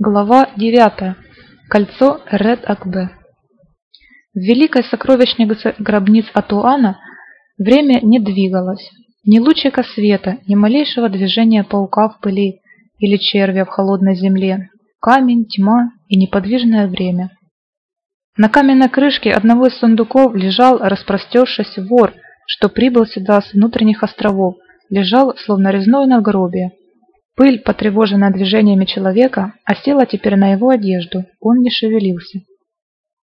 Глава 9. Кольцо Ред Акбе. В великой сокровищнице гробниц Атуана время не двигалось. Ни лучика света, ни малейшего движения паука в пыли или червя в холодной земле. Камень, тьма и неподвижное время. На каменной крышке одного из сундуков лежал, распростершись, вор, что прибыл сюда с внутренних островов, лежал, словно резное надгробие. Пыль, потревоженная движениями человека, осела теперь на его одежду. Он не шевелился.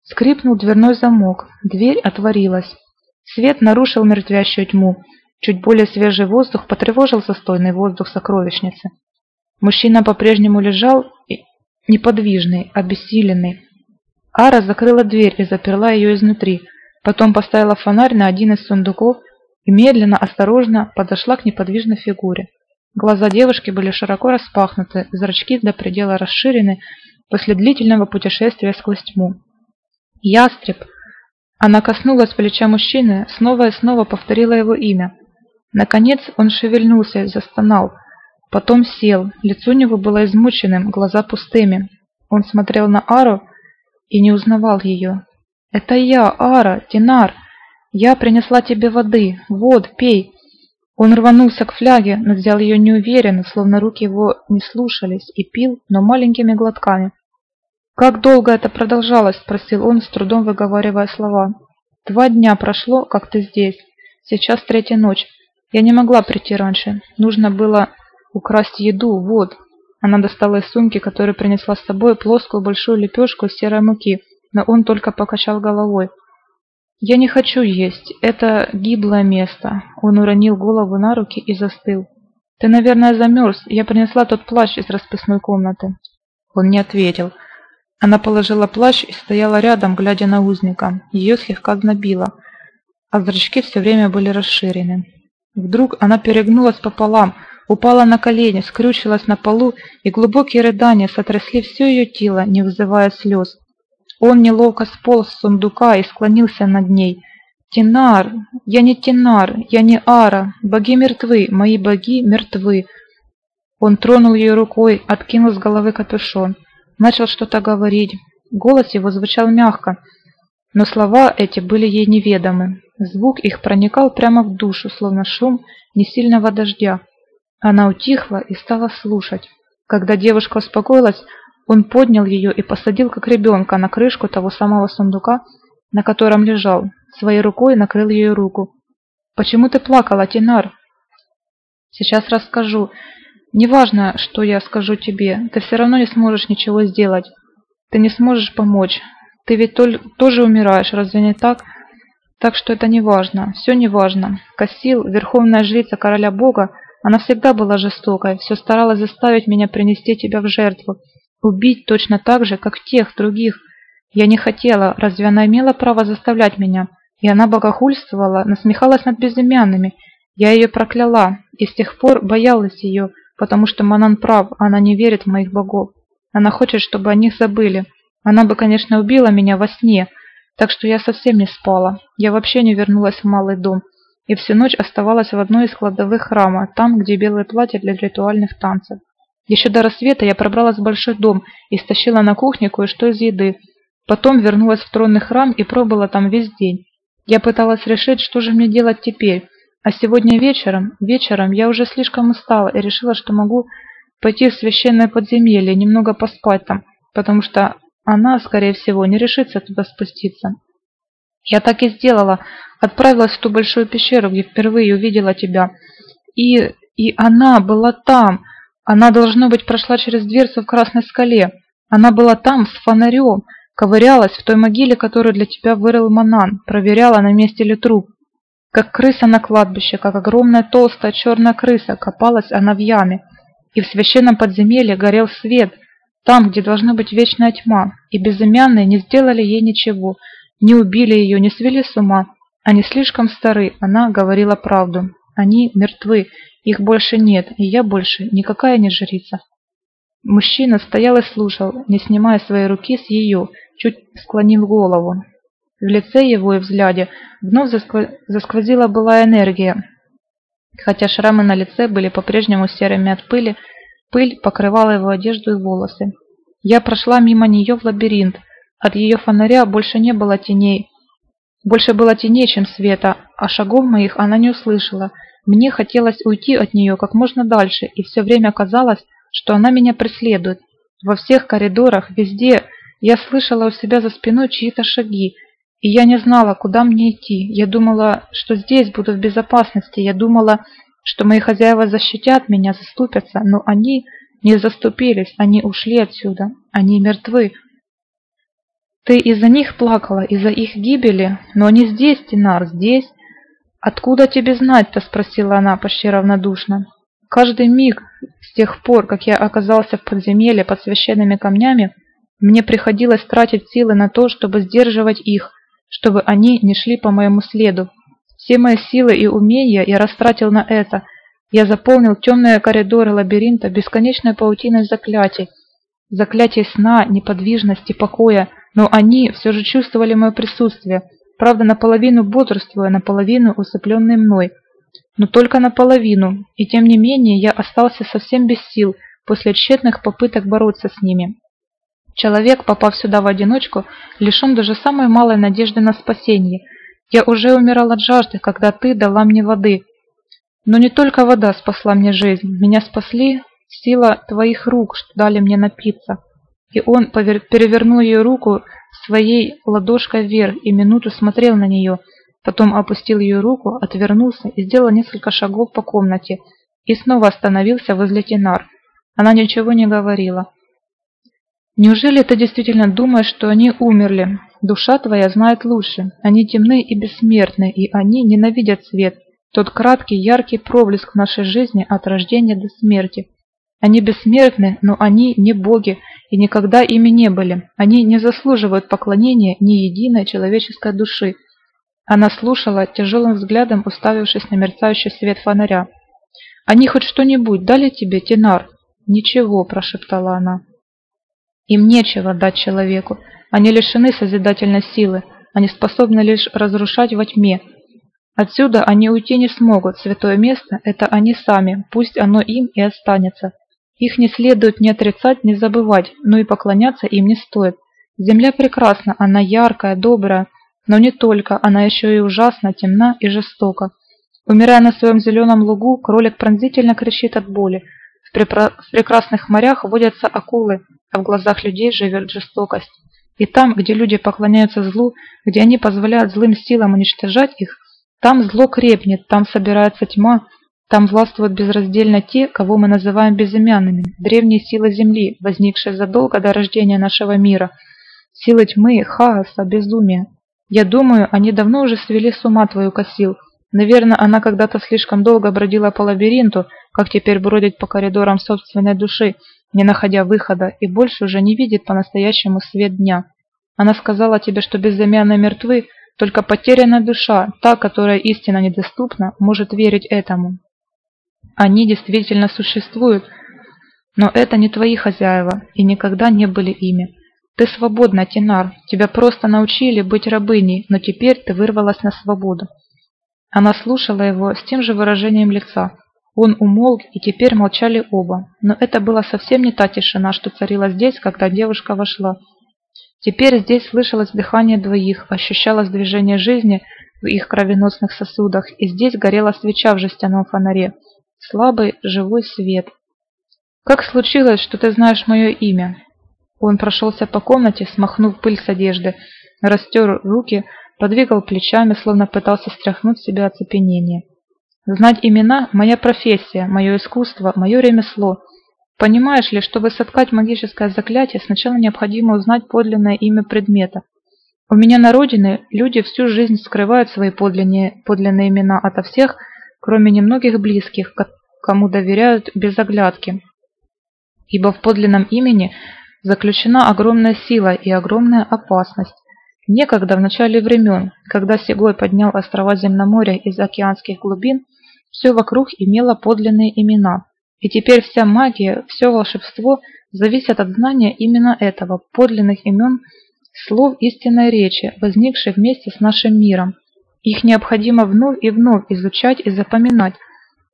Скрипнул дверной замок. Дверь отворилась. Свет нарушил мертвящую тьму. Чуть более свежий воздух потревожил застойный воздух сокровищницы. Мужчина по-прежнему лежал неподвижный, обессиленный. Ара закрыла дверь и заперла ее изнутри. Потом поставила фонарь на один из сундуков и медленно, осторожно подошла к неподвижной фигуре. Глаза девушки были широко распахнуты, зрачки до предела расширены после длительного путешествия сквозь тьму. «Ястреб!» Она коснулась плеча мужчины, снова и снова повторила его имя. Наконец он шевельнулся застонал. Потом сел, лицо у него было измученным, глаза пустыми. Он смотрел на Ару и не узнавал ее. «Это я, Ара, Динар. Я принесла тебе воды. Вот, пей. Он рванулся к фляге, но взял ее неуверенно, словно руки его не слушались, и пил, но маленькими глотками. «Как долго это продолжалось?» – спросил он, с трудом выговаривая слова. «Два дня прошло, как ты здесь. Сейчас третья ночь. Я не могла прийти раньше. Нужно было украсть еду, вот». Она достала из сумки, которую принесла с собой, плоскую большую лепешку серой муки, но он только покачал головой. «Я не хочу есть. Это гиблое место». Он уронил голову на руки и застыл. «Ты, наверное, замерз. Я принесла тот плащ из расписной комнаты». Он не ответил. Она положила плащ и стояла рядом, глядя на узника. Ее слегка знобило, а зрачки все время были расширены. Вдруг она перегнулась пополам, упала на колени, скрючилась на полу, и глубокие рыдания сотрясли все ее тело, не вызывая слез. Он неловко сполз с сундука и склонился над ней. «Тинар! Я не Тинар, я не Ара. Боги мертвы, мои боги мертвы». Он тронул ее рукой, откинул с головы капюшон. Начал что-то говорить. Голос его звучал мягко, но слова эти были ей неведомы. Звук их проникал прямо в душу, словно шум несильного дождя. Она утихла и стала слушать. Когда девушка успокоилась, он поднял ее и посадил, как ребенка, на крышку того самого сундука, на котором лежал. Своей рукой накрыл ее руку. «Почему ты плакала, Тинар?» «Сейчас расскажу. Неважно, что я скажу тебе, ты все равно не сможешь ничего сделать. Ты не сможешь помочь. Ты ведь тоже умираешь, разве не так?» Так что это не важно, все не важно. Кассил, верховная жрица короля бога, она всегда была жестокой, все старалась заставить меня принести тебя в жертву. Убить точно так же, как тех других. Я не хотела, разве она имела право заставлять меня? И она богохульствовала, насмехалась над безымянными. Я ее прокляла, и с тех пор боялась ее, потому что Манан прав, она не верит в моих богов. Она хочет, чтобы о них забыли. Она бы, конечно, убила меня во сне, так что я совсем не спала. Я вообще не вернулась в малый дом, и всю ночь оставалась в одной из кладовых храма, там, где белое платье для ритуальных танцев. Еще до рассвета я пробралась в большой дом и стащила на кухне кое-что из еды. Потом вернулась в тронный храм и пробыла там весь день. Я пыталась решить, что же мне делать теперь. А сегодня вечером, вечером я уже слишком устала и решила, что могу пойти в священное подземелье, немного поспать там, потому что она, скорее всего, не решится туда спуститься. Я так и сделала. Отправилась в ту большую пещеру, где впервые увидела тебя. И, и она была там, она, должно быть, прошла через дверцу в Красной скале. Она была там, с фонарем, ковырялась в той могиле, которую для тебя вырыл Манан, проверяла, на месте ли труп. Как крыса на кладбище, как огромная толстая черная крыса, копалась она в яме. И в священном подземелье горел свет, там, где должна быть вечная тьма, и безымянные не сделали ей ничего, не убили ее, не свели с ума. Они слишком стары, она говорила правду. Они мертвы, их больше нет, и я больше никакая не жрица. Мужчина стоял и слушал, не снимая своей руки с ее, чуть склонил голову. В лице его и взгляде вновь засквозила была энергия. Хотя шрамы на лице были по-прежнему серыми от пыли, пыль покрывала его одежду и волосы. Я прошла мимо нее в лабиринт. От ее фонаря больше не было теней. Больше было теней, чем света, а шагов моих она не услышала. Мне хотелось уйти от нее как можно дальше, и все время казалось, что она меня преследует. Во всех коридорах, везде я слышала у себя за спиной чьи-то шаги, и я не знала, куда мне идти. Я думала, что здесь буду в безопасности. Я думала, что мои хозяева защитят меня, заступятся, но они не заступились, они ушли отсюда, они мертвы. Ты из-за них плакала, из-за их гибели, но они здесь, Тинар, здесь. Откуда тебе знать-то, спросила она почти равнодушно. Каждый миг с тех пор, как я оказался в подземелье под священными камнями, мне приходилось тратить силы на то, чтобы сдерживать их, чтобы они не шли по моему следу. Все мои силы и умения я растратил на это. Я заполнил темные коридоры лабиринта бесконечной паутиной заклятий. Заклятий сна, неподвижности, покоя, но они все же чувствовали мое присутствие, правда наполовину бодрствуя, наполовину усыпленные мной. Но только наполовину, и тем не менее я остался совсем без сил после тщетных попыток бороться с ними. Человек, попав сюда в одиночку, лишен даже самой малой надежды на спасение – я уже умирал от жажды, когда ты дала мне воды. Но не только вода спасла мне жизнь. Меня спасли сила твоих рук, что дали мне напиться. И он перевернул ее руку своей ладошкой вверх и минуту смотрел на нее. Потом опустил ее руку, отвернулся и сделал несколько шагов по комнате. И снова остановился возле Тинар. Она ничего не говорила. «Неужели ты действительно думаешь, что они умерли?» Душа твоя знает лучше. Они темны и бессмертны, и они ненавидят свет. Тот краткий, яркий проблеск нашей жизни от рождения до смерти. Они бессмертны, но они не боги и никогда ими не были. Они не заслуживают поклонения ни единой человеческой души. Она слушала, тяжелым взглядом уставившись на мерцающий свет фонаря. «Они хоть что-нибудь дали тебе, Тинар?» «Ничего», – прошептала она. «Им нечего дать человеку. Они лишены созидательной силы, они способны лишь разрушать во тьме. Отсюда они уйти не смогут, святое место – это они сами, пусть оно им и останется. Их не следует ни отрицать, ни забывать, но и поклоняться им не стоит. Земля прекрасна, она яркая, добрая, но не только, она еще и ужасно, темна и жестока. Умирая на своем зеленом лугу, кролик пронзительно кричит от боли. В, в прекрасных морях водятся акулы, а в глазах людей живет жестокость. И там, где люди поклоняются злу, где они позволяют злым силам уничтожать их, там зло крепнет, там собирается тьма, там властвуют безраздельно те, кого мы называем безымянными, древние силы Земли, возникшие задолго до рождения нашего мира, силы тьмы, хаоса, безумия. Я думаю, они давно уже свели с ума твою косил. Наверное, она когда-то слишком долго бродила по лабиринту, как теперь бродит по коридорам собственной души, не находя выхода, и больше уже не видит по-настоящему свет дня. Она сказала тебе, что безымянно мертвы, только потерянная душа, та, которая истинно недоступна, может верить этому. Они действительно существуют, но это не твои хозяева и никогда не были ими. Ты свободна, Тинар, тебя просто научили быть рабыней, но теперь ты вырвалась на свободу. Она слушала его с тем же выражением лица, он умолк, и теперь молчали оба. Но это была совсем не та тишина, что царила здесь, когда девушка вошла. Теперь здесь слышалось дыхание двоих, ощущалось движение жизни в их кровеносных сосудах, и здесь горела свеча в жестяном фонаре. Слабый, живой свет. «Как случилось, что ты знаешь мое имя?» Он прошелся по комнате, смахнув пыль с одежды, растер руки, подвигал плечами, словно пытался стряхнуть себя оцепенение. Знать имена – моя профессия, мое искусство, мое ремесло. Понимаешь ли, чтобы соткать магическое заклятие, сначала необходимо узнать подлинное имя предмета. У меня на родине люди всю жизнь скрывают свои подлинные, подлинные имена ото всех, кроме немногих близких, кому доверяют без оглядки. Ибо в подлинном имени заключена огромная сила и огромная опасность. Некогда в начале времен, когда Сегой поднял острова Земноморья из океанских глубин, все вокруг имело подлинные имена. И теперь вся магия, все волшебство зависят от знания именно этого, подлинных имен, слов истинной речи, возникшей вместе с нашим миром. Их необходимо вновь и вновь изучать и запоминать.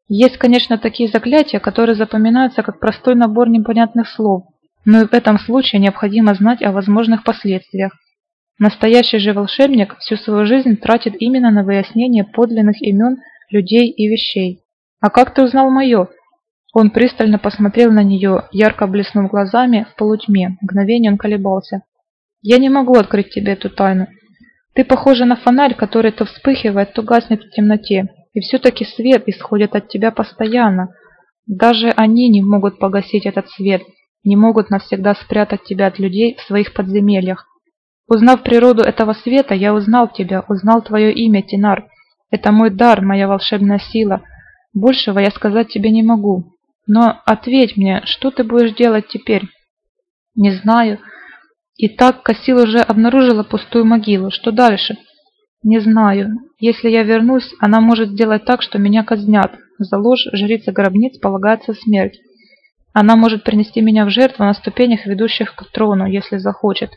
Есть, конечно, такие заклятия, которые запоминаются как простой набор непонятных слов, но и в этом случае необходимо знать о возможных последствиях. Настоящий же волшебник всю свою жизнь тратит именно на выяснение подлинных имен людей и вещей. «А как ты узнал мое?» Он пристально посмотрел на нее, ярко блеснув глазами в полутьме. Мгновение он колебался. «Я не могу открыть тебе эту тайну. Ты похожа на фонарь, который то вспыхивает, то гаснет в темноте. И все-таки свет исходит от тебя постоянно. Даже они не могут погасить этот свет, не могут навсегда спрятать тебя от людей в своих подземельях. Узнав природу этого света, я узнал тебя, узнал твое имя, Тинар. Это мой дар, моя волшебная сила. Большего я сказать тебе не могу. Но ответь мне, что ты будешь делать теперь? Не знаю. И так Кассил уже обнаружила пустую могилу. Что дальше? Не знаю. Если я вернусь, она может сделать так, что меня казнят. За ложь жрица гробниц полагается смерть. Она может принести меня в жертву на ступенях, ведущих к трону, если захочет.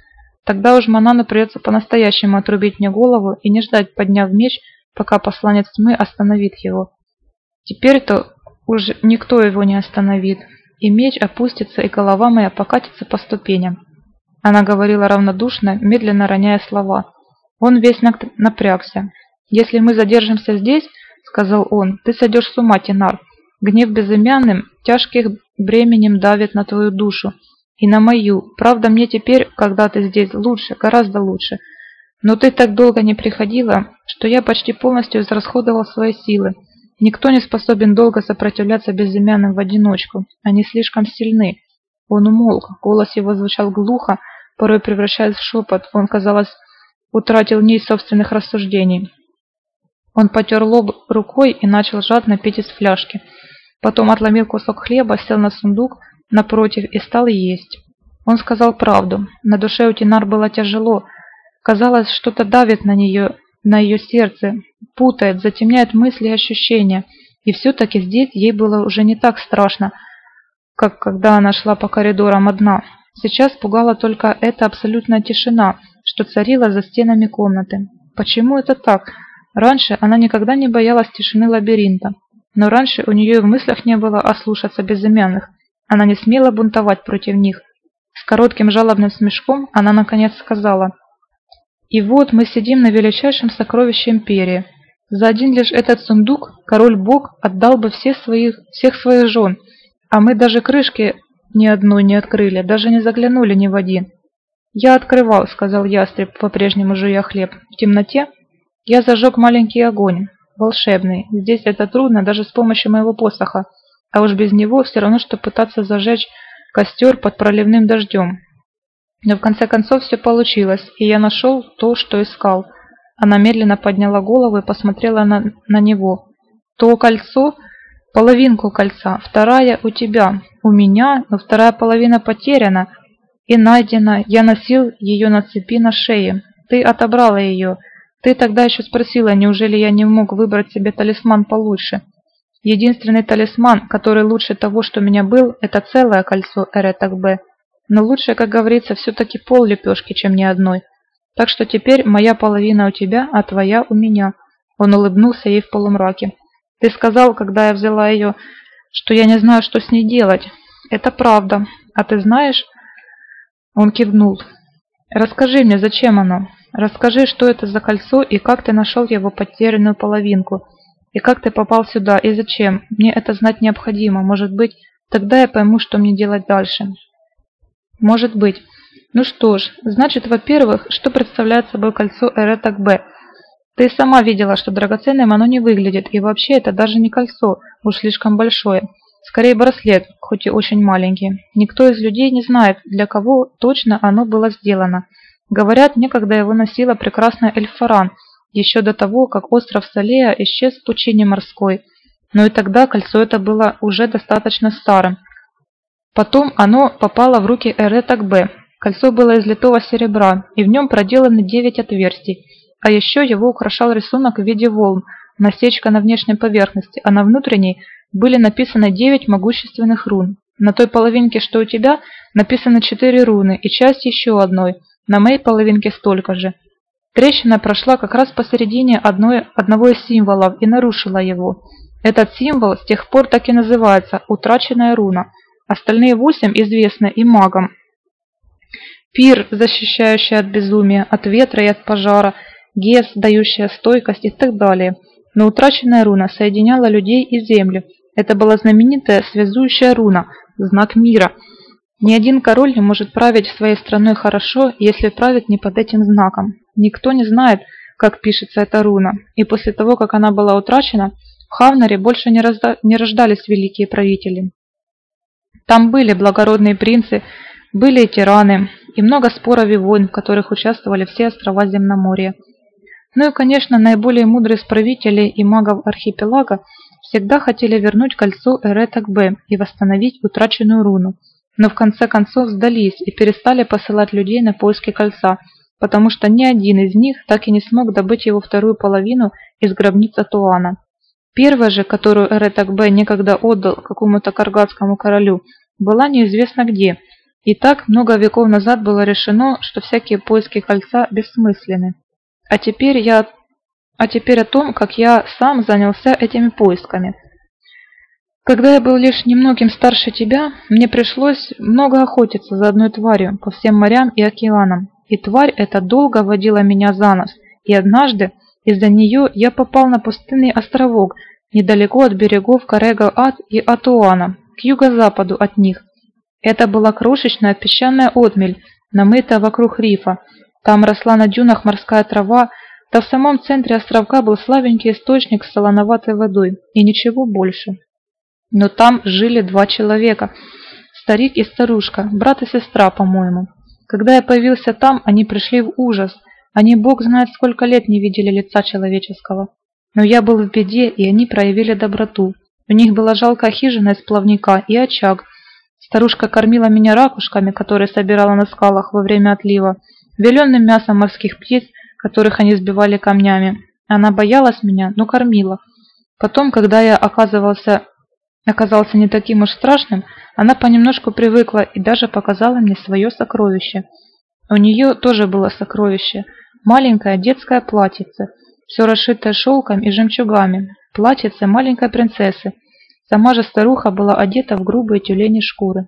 Тогда уж Манану придется по-настоящему отрубить мне голову и не ждать, подняв меч, пока посланец тьмы остановит его. Теперь-то уже никто его не остановит, и меч опустится, и голова моя покатится по ступеням. Она говорила равнодушно, медленно роняя слова. Он весь напрягся. «Если мы задержимся здесь, — сказал он, — ты сойдешь с ума, Тинар. Гнев безымянным, тяжких бременем давит на твою душу, и на мою. Правда, мне теперь, когда ты здесь, лучше, гораздо лучше. Но ты так долго не приходила, что я почти полностью израсходовал свои силы. Никто не способен долго сопротивляться безымянным в одиночку. Они слишком сильны. Он умолк, голос его звучал глухо, порой превращаясь в шепот. Он, казалось, утратил нить собственных рассуждений. Он потер лоб рукой и начал жадно пить из фляжки. Потом отломил кусок хлеба, сел на сундук, напротив и стал есть. Он сказал правду. На душе у Тинар было тяжело. Казалось, что-то давит на нее, на ее сердце, путает, затемняет мысли и ощущения. И все-таки здесь ей было уже не так страшно, как когда она шла по коридорам одна. Сейчас пугала только эта абсолютная тишина, что царила за стенами комнаты. Почему это так? Раньше она никогда не боялась тишины лабиринта. Но раньше у нее и в мыслях не было ослушаться безымянных. Она не смела бунтовать против них. С коротким жалобным смешком она наконец сказала, «И вот мы сидим на величайшем сокровище империи. За один лишь этот сундук король-бог отдал бы всех своих, всех своих жен, а мы даже крышки ни одной не открыли, даже не заглянули ни в один». «Я открывал», — сказал ястреб, по-прежнему жуя хлеб. «В темноте я зажег маленький огонь, волшебный. Здесь это трудно даже с помощью моего посоха. А уж без него все равно, что пытаться зажечь костер под проливным дождем. Но в конце концов все получилось, и я нашел то, что искал. Она медленно подняла голову и посмотрела на, на него. То кольцо, половинку кольца, вторая у тебя, у меня, но вторая половина потеряна и найдена. Я носил ее на цепи на шее. Ты отобрала ее. Ты тогда еще спросила, неужели я не мог выбрать себе талисман получше. Единственный талисман, который лучше того, что у меня был, это целое кольцо Эретак Б. Но лучше, как говорится, все-таки пол лепешки, чем ни одной. Так что теперь моя половина у тебя, а твоя у меня. Он улыбнулся ей в полумраке. Ты сказал, когда я взяла ее, что я не знаю, что с ней делать. Это правда. А ты знаешь? Он кивнул. Расскажи мне, зачем оно? Расскажи, что это за кольцо и как ты нашел его потерянную половинку. И как ты попал сюда, и зачем? Мне это знать необходимо. Может быть, тогда я пойму, что мне делать дальше. Может быть. Ну что ж, значит, во-первых, что представляет собой кольцо Эретак Б? Ты сама видела, что драгоценным оно не выглядит, и вообще это даже не кольцо, уж слишком большое. Скорее браслет, хоть и очень маленький. Никто из людей не знает, для кого точно оно было сделано. Говорят, некогда его носила прекрасная Эльфаран – еще до того, как остров Салея исчез в пучине морской, но и тогда кольцо это было уже достаточно старым. Потом оно попало в руки Эретак Б. Кольцо было из литого серебра, и в нем проделаны девять отверстий, а еще его украшал рисунок в виде волн, насечка на внешней поверхности, а на внутренней были написаны девять могущественных рун. На той половинке, что у тебя, написаны четыре руны и часть еще одной, на моей половинке столько же – Трещина прошла как раз посередине одной, одного из символов и нарушила его. Этот символ с тех пор так и называется «утраченная руна». Остальные восемь известны и магам, Пир, защищающий от безумия, от ветра и от пожара, Гес, дающая стойкость и так далее. Но утраченная руна соединяла людей и землю. Это была знаменитая связующая руна, знак мира. Ни один король не может править своей страной хорошо, если правит не под этим знаком. Никто не знает, как пишется эта руна, и после того, как она была утрачена, в Хавнаре больше не, разда... не рождались великие правители. Там были благородные принцы, были и тираны, и много споров и войн, в которых участвовали все острова Земноморья. Ну и, конечно, наиболее мудрые из правителей и магов архипелага всегда хотели вернуть кольцо Эретак-Б и восстановить утраченную руну, но в конце концов сдались и перестали посылать людей на поиски кольца, потому что ни один из них так и не смог добыть его вторую половину из гробницы Туана. Первая же, которую Эретак-Б некогда отдал какому-то каргатскому королю, была неизвестно где, и так много веков назад было решено, что всякие поиски кольца бессмысленны. А теперь я а теперь о том, как я сам занялся этими поисками. Когда я был лишь немногим старше тебя, мне пришлось много охотиться за одной тварью по всем морям и океанам. И тварь эта долго водила меня за нос, и однажды из-за нее я попал на пустынный островок недалеко от берегов Карега-Ад и Атуана, к юго-западу от них. Это была крошечная песчаная отмель, намытая вокруг рифа. Там росла на дюнах морская трава, да в самом центре островка был слабенький источник с солоноватой водой, и ничего больше. Но там жили два человека, старик и старушка, брат и сестра, по-моему. Когда я появился там, они пришли в ужас. Они, бог знает, сколько лет не видели лица человеческого. Но я был в беде, и они проявили доброту. У них была жалкая хижина из плавника и очаг. Старушка кормила меня ракушками, которые собирала на скалах во время отлива, вяленым мясом морских птиц, которых они сбивали камнями. Она боялась меня, но кормила. Потом, когда я оказывался, оказался не таким уж страшным, она понемножку привыкла и даже показала мне свое сокровище. У нее тоже было сокровище. Маленькое детское платьице, все расшитое шелком и жемчугами. Платьице маленькой принцессы. Сама же старуха была одета в грубые тюлени шкуры.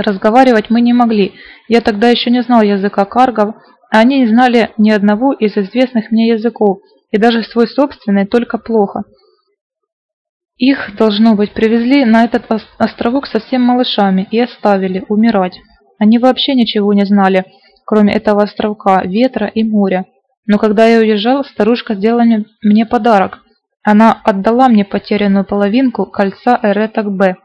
Разговаривать мы не могли. Я тогда еще не знал языка каргов, а они не знали ни одного из известных мне языков, и даже свой собственный только плохо. Их, должно быть, привезли на этот островок совсем малышами и оставили умирать. Они вообще ничего не знали, кроме этого островка, ветра и моря. Но когда я уезжал, старушка сделала мне подарок. Она отдала мне потерянную половинку кольца Эреток Б.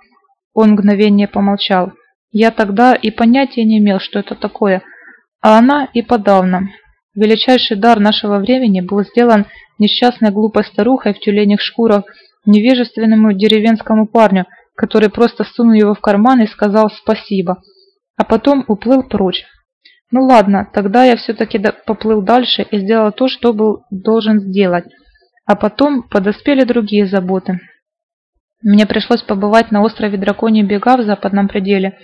Он мгновение помолчал. Я тогда и понятия не имел, что это такое, а она и подавно. Величайший дар нашего времени был сделан несчастной глупой старухой в тюленях шкурах невежественному деревенскому парню, который просто сунул его в карман и сказал спасибо, а потом уплыл прочь. Ну ладно, тогда я все-таки поплыл дальше и сделал то, что был должен сделать. А потом подоспели другие заботы. Мне пришлось побывать на острове Драконий Бега в западном пределе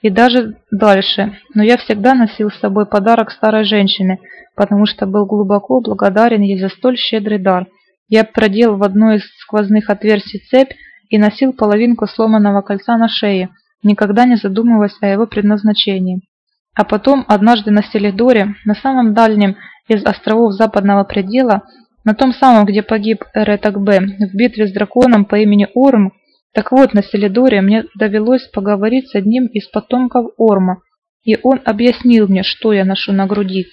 и даже дальше, но я всегда носил с собой подарок старой женщины, потому что был глубоко благодарен ей за столь щедрый дар. Я продел в одно из сквозных отверстий цепь и носил половинку сломанного кольца на шее, никогда не задумываясь о его предназначении. А потом, однажды на Селидоре, на самом дальнем из островов западного предела, на том самом, где погиб Эретак Б в битве с драконом по имени Орм, так вот, на Селидоре мне довелось поговорить с одним из потомков Орма, и он объяснил мне, что я ношу на груди.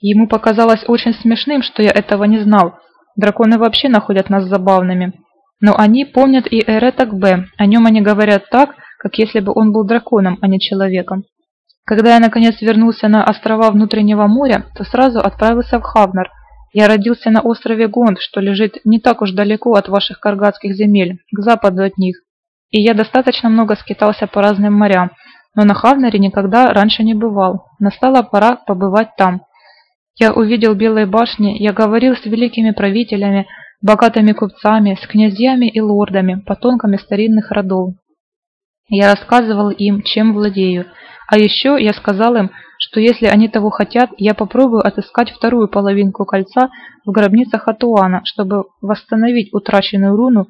Ему показалось очень смешным, что я этого не знал. Драконы вообще находят нас забавными. Но они помнят и Эретак Б, о нем они говорят так, как если бы он был драконом, а не человеком. Когда я наконец вернулся на острова внутреннего моря, то сразу отправился в Хавнар. Я родился на острове Гонд, что лежит не так уж далеко от ваших каргатских земель, к западу от них. И я достаточно много скитался по разным морям, но на Хавнаре никогда раньше не бывал. Настала пора побывать там. Я увидел белые башни, я говорил с великими правителями, богатыми купцами, с князьями и лордами, потомками старинных родов. Я рассказывал им, чем владею, а еще я сказал им, что если они того хотят, я попробую отыскать вторую половинку кольца в гробницах Атуана, чтобы восстановить утраченную руну,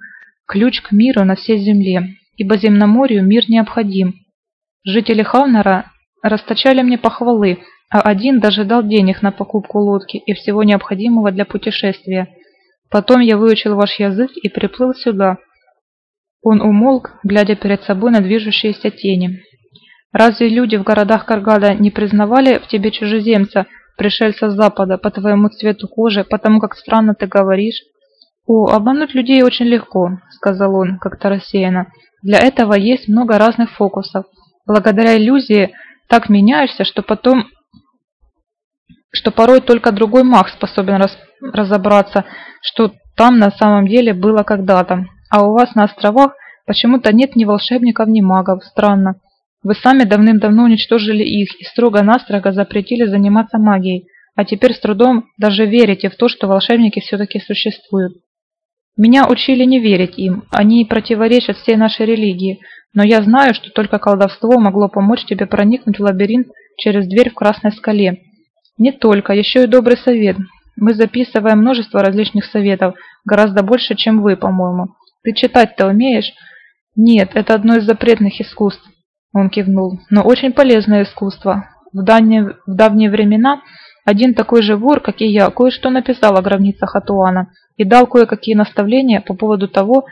ключ к миру на всей земле, ибо земноморью мир необходим. Жители Хавнара расточали мне похвалы, а один даже дал денег на покупку лодки и всего необходимого для путешествия. Потом я выучил ваш язык и приплыл сюда. Он умолк, глядя перед собой на движущиеся тени. Разве люди в городах Каргада не признавали в тебе чужеземца, пришельца с запада, по твоему цвету кожи, потому как странно ты говоришь? «О, обмануть людей очень легко», — сказал он, как-то рассеянно. «Для этого есть много разных фокусов. Благодаря иллюзии так меняешься, что потом что порой только другой маг способен раз, разобраться, что там на самом деле было когда-то. А у вас на островах почему-то нет ни волшебников, ни магов. Странно. Вы сами давным-давно уничтожили их и строго-настрого запретили заниматься магией, а теперь с трудом даже верите в то, что волшебники все-таки существуют. Меня учили не верить им, они противоречат всей нашей религии, но я знаю, что только колдовство могло помочь тебе проникнуть в лабиринт через дверь в Красной скале. Не только, еще и добрый совет. Мы записываем множество различных советов, гораздо больше, чем вы, по-моему. Ты читать-то умеешь? Нет, это одно из запретных искусств. Он кивнул. Но очень полезное искусство. В давние, в давние времена один такой же вор, как и я, кое-что написал о гробницах Атуана и дал кое-какие наставления по поводу того,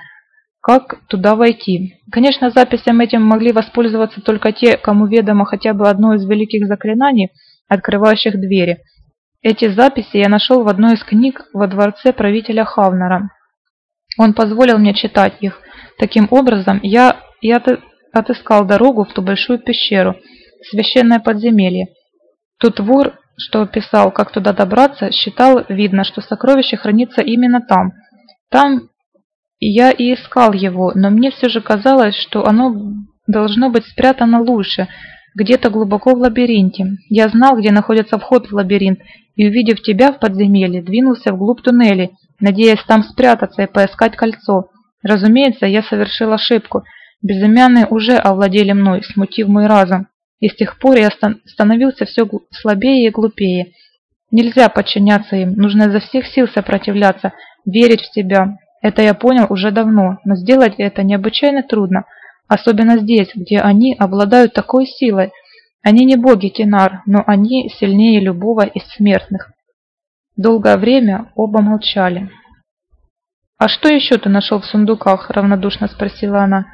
как туда войти. Конечно, записям этим могли воспользоваться только те, кому ведомо хотя бы одно из великих заклинаний, открывающих двери. Эти записи я нашел в одной из книг во дворце правителя Хавнера. Он позволил мне читать их. Таким образом, я, я отыскал дорогу в ту большую пещеру, священное подземелье. Тут вор, что писал, как туда добраться, считал, видно, что сокровище хранится именно там. Там я и искал его, но мне все же казалось, что оно должно быть спрятано лучше, где-то глубоко в лабиринте. Я знал, где находится вход в лабиринт, и, увидев тебя в подземелье, двинулся вглубь туннеля, надеясь там спрятаться и поискать кольцо. Разумеется, я совершил ошибку. Безымянные уже овладели мной, смутив мой разум. И с тех пор я становился все слабее и глупее. Нельзя подчиняться им, нужно изо всех сил сопротивляться, верить в себя, это я понял уже давно, но сделать это необычайно трудно, особенно здесь, где они обладают такой силой. Они не боги Тинар, но они сильнее любого из смертных. Долгое время оба молчали. «А что еще ты нашел в сундуках?» – равнодушно спросила она.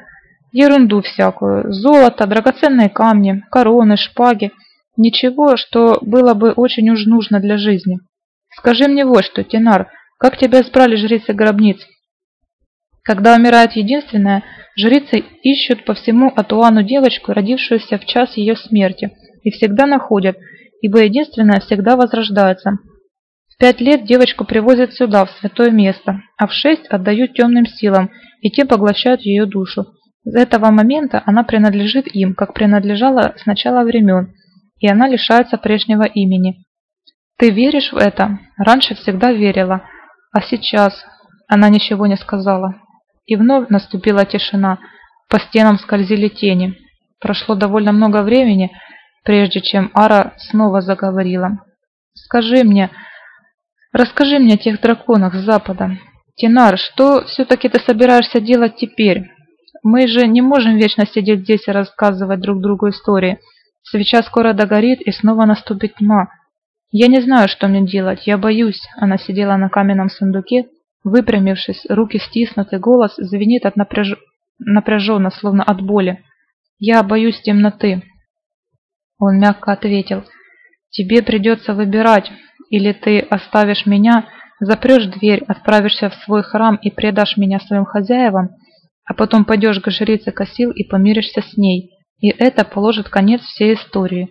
«Ерунду всякую. Золото, драгоценные камни, короны, шпаги. Ничего, что было бы очень уж нужно для жизни. Скажи мне вот что, Тинар, как тебя избрали жрицы гробниц? Когда умирает единственная, жрицы ищут по всему Атуану девочку, родившуюся в час ее смерти, и всегда находят, ибо единственная всегда возрождается. В пять лет девочку привозят сюда, в святое место, а в шесть отдают темным силам, и те поглощают ее душу. С этого момента она принадлежит им, как принадлежала с начала времен, и она лишается прежнего имени. Ты веришь в это? Раньше всегда верила, а сейчас она ничего не сказала. И вновь наступила тишина. По стенам скользили тени. Прошло довольно много времени, прежде чем Ара снова заговорила. «Скажи мне, расскажи мне о тех драконах с запада. Тинар, что все-таки ты собираешься делать теперь? Мы же не можем вечно сидеть здесь и рассказывать друг другу истории. Свеча скоро догорит, и снова наступит тьма. Я не знаю, что мне делать, я боюсь». Она сидела на каменном сундуке, Выпрямившись, руки стиснуты, голос звенит от напряж... напряженно, словно от боли. «Я боюсь темноты». Он мягко ответил. «Тебе придется выбирать, или ты оставишь меня, запрешь дверь, отправишься в свой храм и предашь меня своим хозяевам, а потом пойдешь к жрице Косил и помиришься с ней, и это положит конец всей истории.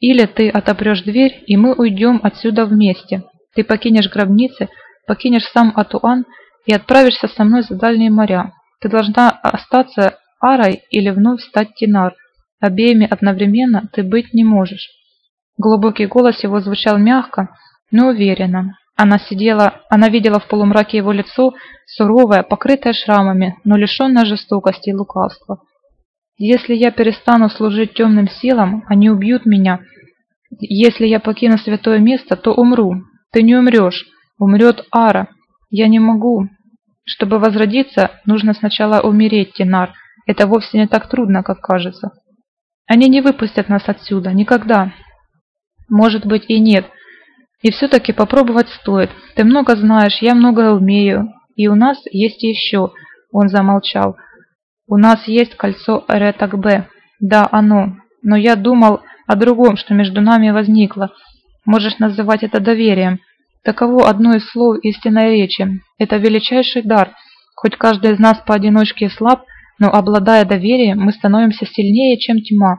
Или ты отопрешь дверь, и мы уйдем отсюда вместе. Ты покинешь гробницы, покинешь сам Атуан и отправишься со мной за дальние моря. Ты должна остаться Арой или вновь стать Тинар. Обеими одновременно ты быть не можешь. Глубокий голос его звучал мягко, но уверенно. Она сидела, она видела в полумраке его лицо, суровое, покрытое шрамами, но лишенное жестокости и лукавства. Если я перестану служить темным силам, они убьют меня. Если я покину святое место, то умру. Ты не умрешь. Умрет Ара. Я не могу. Чтобы возродиться, нужно сначала умереть, Тинар. Это вовсе не так трудно, как кажется. Они не выпустят нас отсюда, никогда. Может быть и нет. И все-таки попробовать стоит. Ты много знаешь, я многое умею. И у нас есть еще. Он замолчал. У нас есть кольцо Ретак-Б. Да, оно. Но я думал о другом, что между нами возникло. Можешь называть это доверием. Таково одно из слов истинной речи. Это величайший дар. Хоть каждый из нас поодиночке слаб, но обладая доверием, мы становимся сильнее, чем тьма.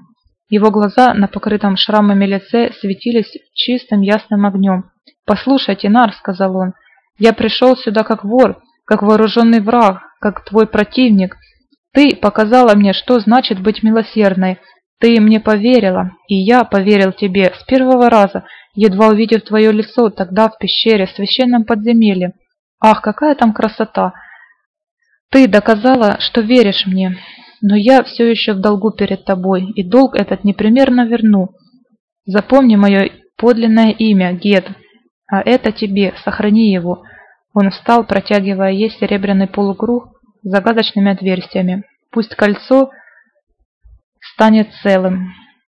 Его глаза на покрытом шрамами лице светились чистым ясным огнем. «Послушайте, Нар», — сказал он, — «я пришел сюда как вор, как вооруженный враг, как твой противник. Ты показала мне, что значит быть милосердной. Ты мне поверила, и я поверил тебе с первого раза, едва увидев твое лицо тогда в пещере, в священном подземелье. Ах, какая там красота! Ты доказала, что веришь мне, но я все еще в долгу перед тобой, и долг этот непременно верну. Запомни мое подлинное имя, Гет, а это тебе, сохрани его. Он встал, протягивая ей серебряный полукруг с загадочными отверстиями. Пусть кольцо станет целым.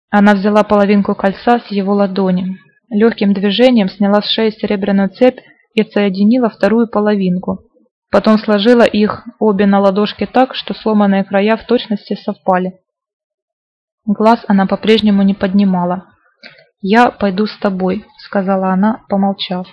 Она взяла половинку кольца с его ладони. Легким движением сняла с шеи серебряную цепь и соединила вторую половинку. Потом сложила их обе на ладошке так, что сломанные края в точности совпали. Глаз она по-прежнему не поднимала. «Я пойду с тобой», — сказала она, помолчав.